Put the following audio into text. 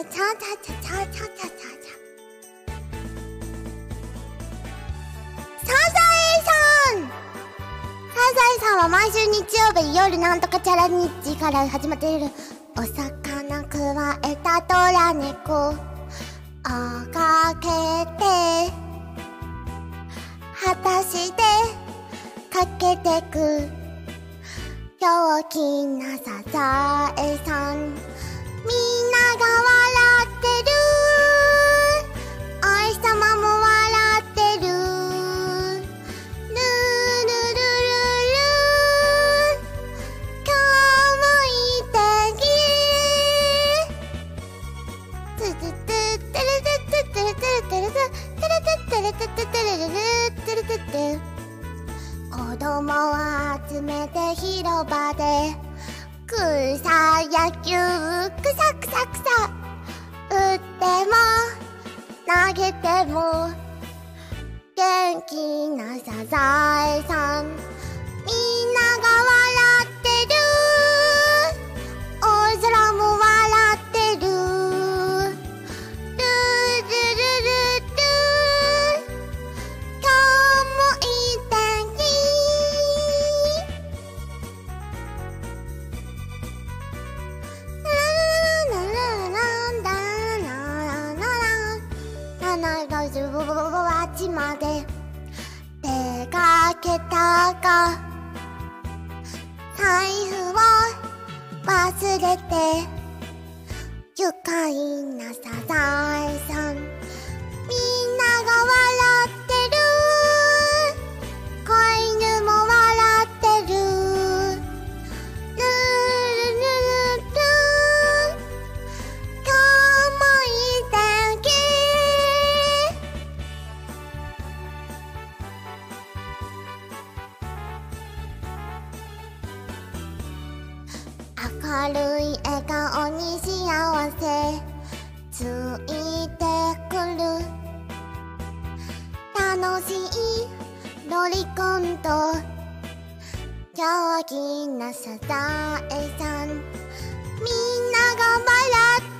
ャチャチャチャチャチャチャチャサザエさん。サザエさんは毎週日曜日夜なんとかチャラ日から始まっているお魚くわえたドラ猫あかけて果たしてかけてく。陽気なサザエさん。みんながれてててれれれてれてて子供を集めて広場で草野球くさくさくさ打っても投げても元気なサザエさんちまで出かけたが財布を忘れて愉快なサザエ。明るい笑顔に幸せついてくる。楽しいロリコンと陽気なサザエさん。みんなが笑って